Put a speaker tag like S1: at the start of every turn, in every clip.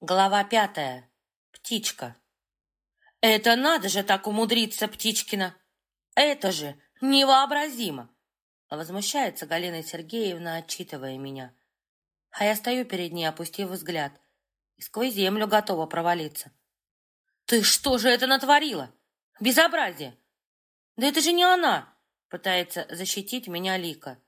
S1: Глава пятая. Птичка. Это надо же так умудриться, Птичкина! Это же невообразимо! Возмущается Галина Сергеевна, отчитывая меня. А я стою перед ней, опустив взгляд, и сквозь землю готова провалиться. Ты что же это натворила? Безобразие! Да это же не она! Пытается защитить меня Лика,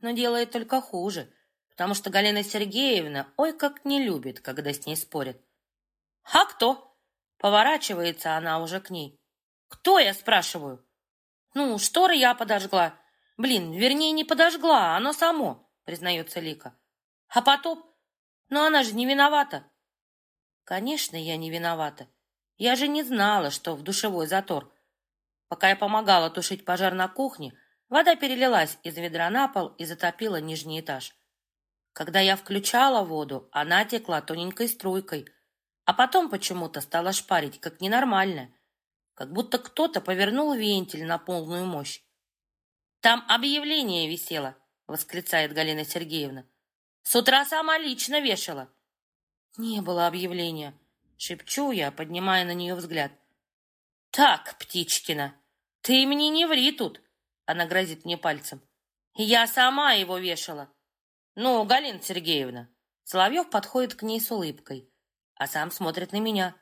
S1: но делает только хуже — потому что Галина Сергеевна ой как не любит, когда с ней спорят. «А кто?» Поворачивается она уже к ней. «Кто?» я спрашиваю. «Ну, шторы я подожгла. Блин, вернее, не подожгла, оно само», признается Лика. «А потом? Ну, она же не виновата». «Конечно, я не виновата. Я же не знала, что в душевой затор. Пока я помогала тушить пожар на кухне, вода перелилась из ведра на пол и затопила нижний этаж. Когда я включала воду, она текла тоненькой струйкой, а потом почему-то стала шпарить, как ненормальная, как будто кто-то повернул вентиль на полную мощь. «Там объявление висело», — восклицает Галина Сергеевна. «С утра сама лично вешала». «Не было объявления», — шепчу я, поднимая на нее взгляд. «Так, Птичкина, ты мне не ври тут», — она грозит мне пальцем. «Я сама его вешала. «Ну, Галина Сергеевна!» Соловьев подходит к ней с улыбкой, а сам смотрит на меня.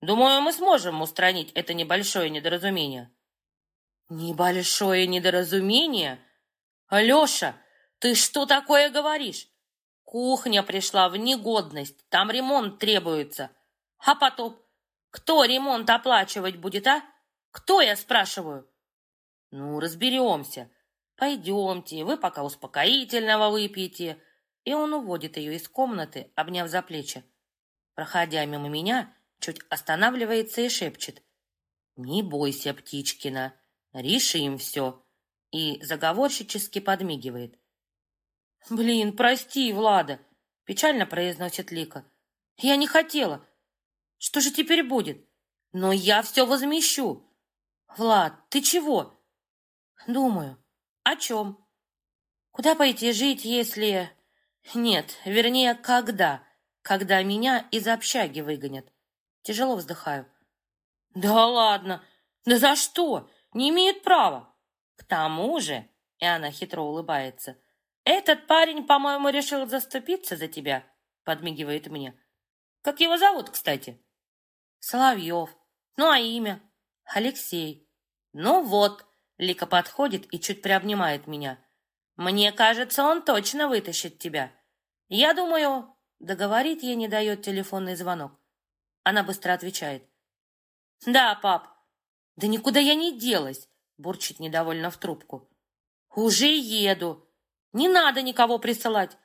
S1: «Думаю, мы сможем устранить это небольшое недоразумение». «Небольшое недоразумение? Алеша, ты что такое говоришь? Кухня пришла в негодность, там ремонт требуется. А потом, кто ремонт оплачивать будет, а? Кто, я спрашиваю?» «Ну, разберемся. «Пойдемте, вы пока успокоительного выпьете». И он уводит ее из комнаты, обняв за плечи. Проходя мимо меня, чуть останавливается и шепчет. «Не бойся, Птичкина, решим все». И заговорщически подмигивает. «Блин, прости, Влада!» — печально произносит Лика. «Я не хотела. Что же теперь будет? Но я все возмещу!» «Влад, ты чего?» «Думаю. О чем? Куда пойти жить, если... Нет, вернее, когда? Когда меня из общаги выгонят. Тяжело вздыхаю. Да ладно! Да за что? Не имеют права. К тому же, и она хитро улыбается, этот парень, по-моему, решил заступиться за тебя, подмигивает мне. Как его зовут, кстати? Соловьев. Ну, а имя? Алексей. Ну вот, Лика подходит и чуть приобнимает меня. «Мне кажется, он точно вытащит тебя. Я думаю...» Договорить ей не дает телефонный звонок. Она быстро отвечает. «Да, пап». «Да никуда я не делась», бурчит недовольно в трубку. «Уже еду. Не надо никого присылать.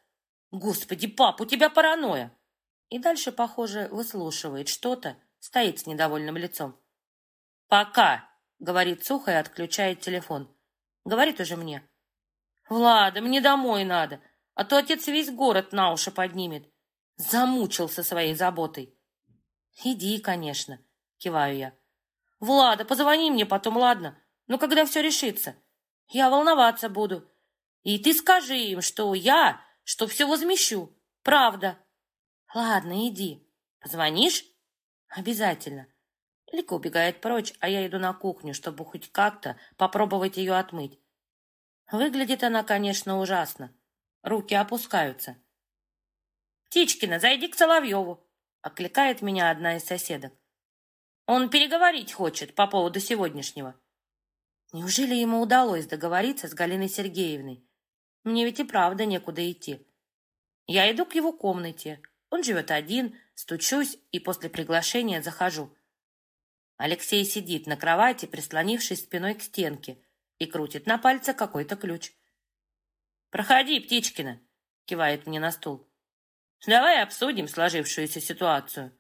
S1: Господи, пап, у тебя паранойя». И дальше, похоже, выслушивает что-то, стоит с недовольным лицом. «Пока», Говорит сухо и отключает телефон. Говорит уже мне. Влада, мне домой надо, а то отец весь город на уши поднимет. Замучился своей заботой. Иди, конечно, киваю я. Влада, позвони мне потом, ладно? Ну, когда все решится. Я волноваться буду. И ты скажи им, что я, что все возмещу. Правда. Ладно, иди. Позвонишь? Обязательно. Лика убегает прочь, а я иду на кухню, чтобы хоть как-то попробовать ее отмыть. Выглядит она, конечно, ужасно. Руки опускаются. «Птичкина, зайди к Соловьеву!» — окликает меня одна из соседок. «Он переговорить хочет по поводу сегодняшнего». Неужели ему удалось договориться с Галиной Сергеевной? Мне ведь и правда некуда идти. Я иду к его комнате. Он живет один, стучусь и после приглашения захожу. Алексей сидит на кровати, прислонившись спиной к стенке, и крутит на пальце какой-то ключ. «Проходи, Птичкина!» — кивает мне на стул. «Давай обсудим сложившуюся ситуацию».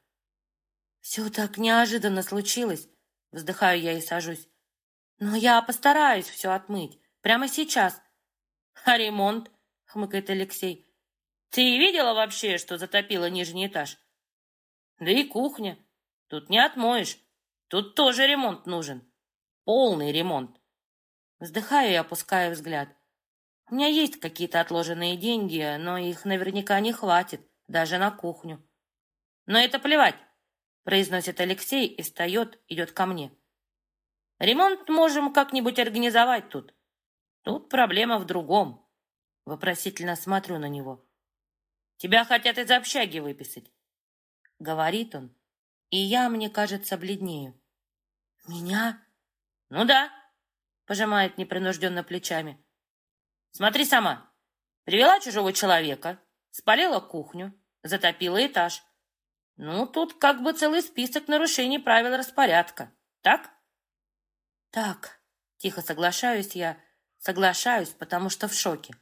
S1: «Все так неожиданно случилось», — вздыхаю я и сажусь. «Но я постараюсь все отмыть. Прямо сейчас». «А ремонт?» — хмыкает Алексей. «Ты видела вообще, что затопило нижний этаж?» «Да и кухня. Тут не отмоешь. Тут тоже ремонт нужен. Полный ремонт. Вздыхаю и опускаю взгляд. У меня есть какие-то отложенные деньги, но их наверняка не хватит, даже на кухню. Но это плевать, произносит Алексей и встает, идет ко мне. Ремонт можем как-нибудь организовать тут. Тут проблема в другом. Вопросительно смотрю на него. Тебя хотят из общаги выписать. Говорит он, и я, мне кажется, бледнею. Меня? Ну да, пожимает непринужденно плечами. Смотри сама. Привела чужого человека, спалила кухню, затопила этаж. Ну, тут как бы целый список нарушений правил распорядка. Так? Так, тихо соглашаюсь я, соглашаюсь, потому что в шоке.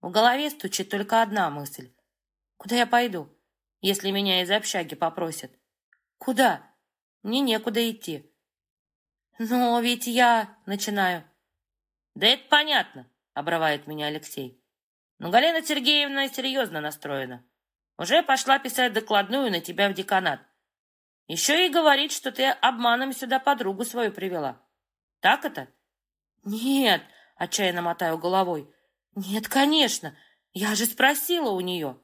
S1: В голове стучит только одна мысль. Куда я пойду, если меня из общаги попросят? Куда? Мне некуда идти. Но ведь я... Начинаю. Да это понятно, обрывает меня Алексей. Но Галина Сергеевна серьезно настроена. Уже пошла писать докладную на тебя в деканат. Еще и говорит, что ты обманом сюда подругу свою привела. Так это? Нет, отчаянно мотаю головой. Нет, конечно. Я же спросила у нее.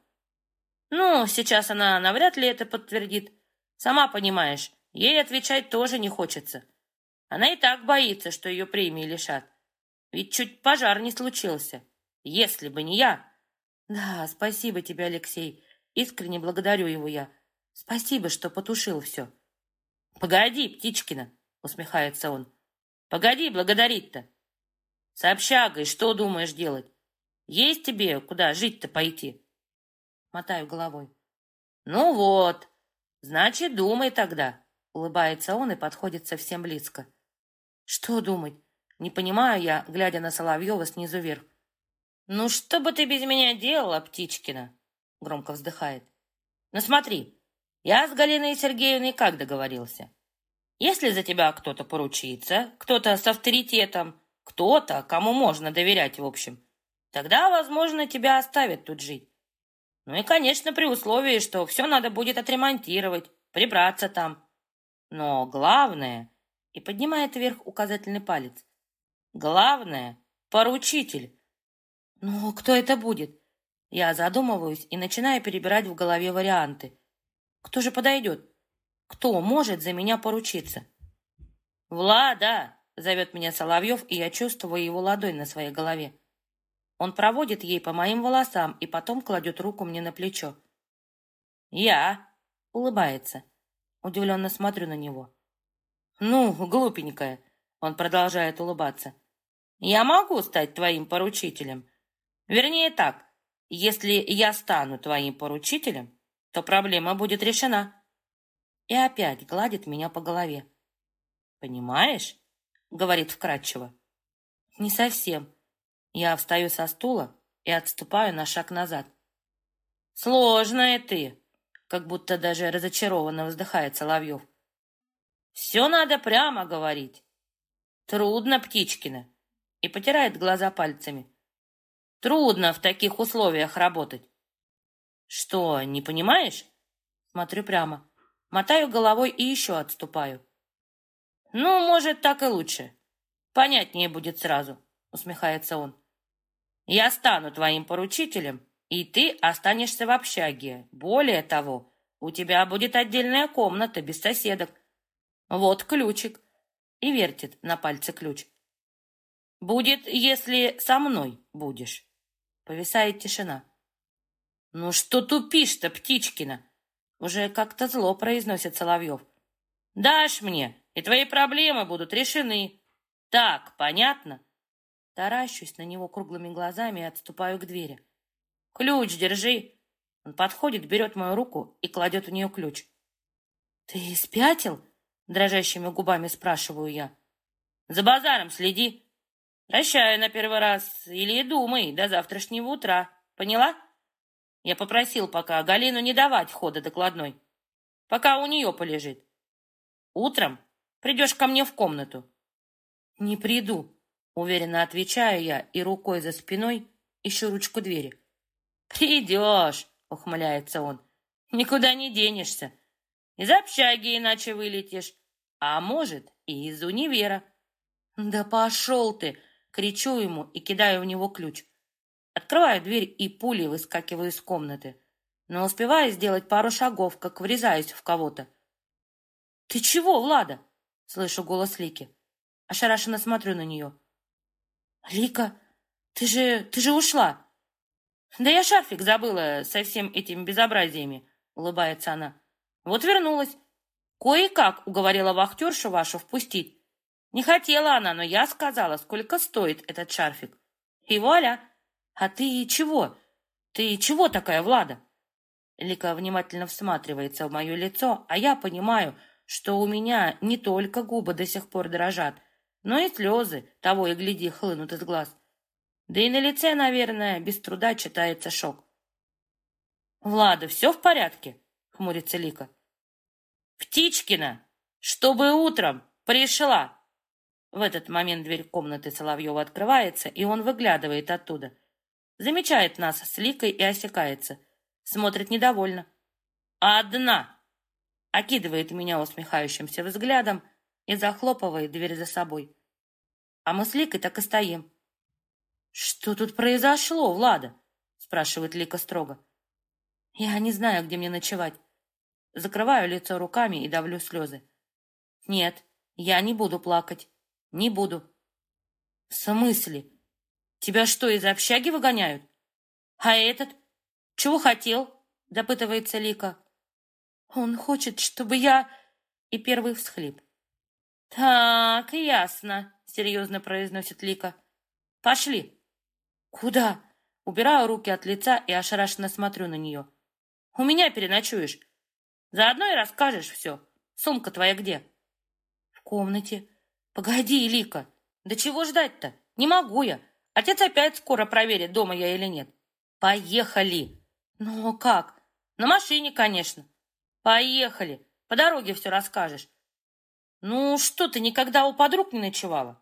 S1: Ну, сейчас она навряд ли это подтвердит. Сама понимаешь, ей отвечать тоже не хочется. Она и так боится, что ее премии лишат. Ведь чуть пожар не случился. Если бы не я. Да, спасибо тебе, Алексей. Искренне благодарю его я. Спасибо, что потушил все. Погоди, Птичкина, усмехается он. Погоди благодарить-то. С общагой что думаешь делать? Есть тебе куда жить-то пойти? Мотаю головой. Ну вот, значит, думай тогда. Улыбается он и подходит совсем близко. Что думать? Не понимаю я, глядя на Соловьева снизу вверх. «Ну что бы ты без меня делала, Птичкина?» Громко вздыхает. «Ну смотри, я с Галиной Сергеевной как договорился? Если за тебя кто-то поручится, кто-то с авторитетом, кто-то, кому можно доверять, в общем, тогда, возможно, тебя оставят тут жить. Ну и, конечно, при условии, что все надо будет отремонтировать, прибраться там. Но главное, и поднимает вверх указательный палец, главное — поручитель, «Ну, кто это будет?» Я задумываюсь и начинаю перебирать в голове варианты. «Кто же подойдет? Кто может за меня поручиться?» «Влада!» — зовет меня Соловьев, и я чувствую его ладонь на своей голове. Он проводит ей по моим волосам и потом кладет руку мне на плечо. «Я!» — улыбается. Удивленно смотрю на него. «Ну, глупенькая!» — он продолжает улыбаться. «Я могу стать твоим поручителем. Вернее так, если я стану твоим поручителем, то проблема будет решена. И опять гладит меня по голове. Понимаешь? Говорит вкратчиво. Не совсем. Я встаю со стула и отступаю на шаг назад. Сложная ты, как будто даже разочарованно вздыхает Соловьев. Все надо прямо говорить. Трудно, Птичкина. И потирает глаза пальцами. Трудно в таких условиях работать. Что, не понимаешь? Смотрю прямо. Мотаю головой и еще отступаю. Ну, может, так и лучше. Понятнее будет сразу, усмехается он. Я стану твоим поручителем, и ты останешься в общаге. Более того, у тебя будет отдельная комната без соседок. Вот ключик. И вертит на пальце ключ. Будет, если со мной будешь. Повисает тишина. «Ну что тупишь-то, Птичкина?» Уже как-то зло произносит Соловьев. «Дашь мне, и твои проблемы будут решены. Так, понятно?» Таращусь на него круглыми глазами и отступаю к двери. «Ключ держи!» Он подходит, берет мою руку и кладет в нее ключ. «Ты спятил?» Дрожащими губами спрашиваю я. «За базаром следи!» Прощаю на первый раз. Или думай до завтрашнего утра. Поняла? Я попросил пока Галину не давать хода докладной. Пока у нее полежит. Утром придешь ко мне в комнату. Не приду, уверенно отвечаю я и рукой за спиной ищу ручку двери. Придешь, ухмыляется он. Никуда не денешься. Из общаги иначе вылетишь. А может, и из универа. Да пошел ты! Кричу ему и кидаю в него ключ. Открываю дверь и пулей выскакиваю из комнаты. но успеваю сделать пару шагов, как врезаюсь в кого-то. «Ты чего, Влада?» — слышу голос Лики. Ошарашенно смотрю на нее. «Лика, ты же... ты же ушла!» «Да я шарфик забыла со всем этими безобразиями», — улыбается она. «Вот вернулась. Кое-как уговорила вахтершу вашу впустить. Не хотела она, но я сказала, сколько стоит этот шарфик. И вуаля! А ты чего? Ты чего такая, Влада?» Лика внимательно всматривается в мое лицо, а я понимаю, что у меня не только губы до сих пор дрожат, но и слезы, того и гляди, хлынут из глаз. Да и на лице, наверное, без труда читается шок. «Влада, все в порядке?» — хмурится Лика. «Птичкина, чтобы утром пришла!» В этот момент дверь комнаты Соловьева открывается, и он выглядывает оттуда. Замечает нас с Ликой и осекается. Смотрит недовольно. «Одна!» Окидывает меня усмехающимся взглядом и захлопывает дверь за собой. А мы с Ликой так и стоим. «Что тут произошло, Влада?» спрашивает Лика строго. «Я не знаю, где мне ночевать». Закрываю лицо руками и давлю слезы. «Нет, я не буду плакать. Не буду. В смысле? Тебя что, из общаги выгоняют? А этот? Чего хотел? Допытывается Лика. Он хочет, чтобы я... И первый всхлип. Так, ясно, серьезно произносит Лика. Пошли. Куда? Убираю руки от лица и ошарашенно смотрю на нее. У меня переночуешь. Заодно и расскажешь все. Сумка твоя где? В комнате. Погоди, Лика, да чего ждать-то? Не могу я. Отец опять скоро проверит, дома я или нет. Поехали. Ну, как? На машине, конечно. Поехали. По дороге все расскажешь. Ну, что ты никогда у подруг не ночевала?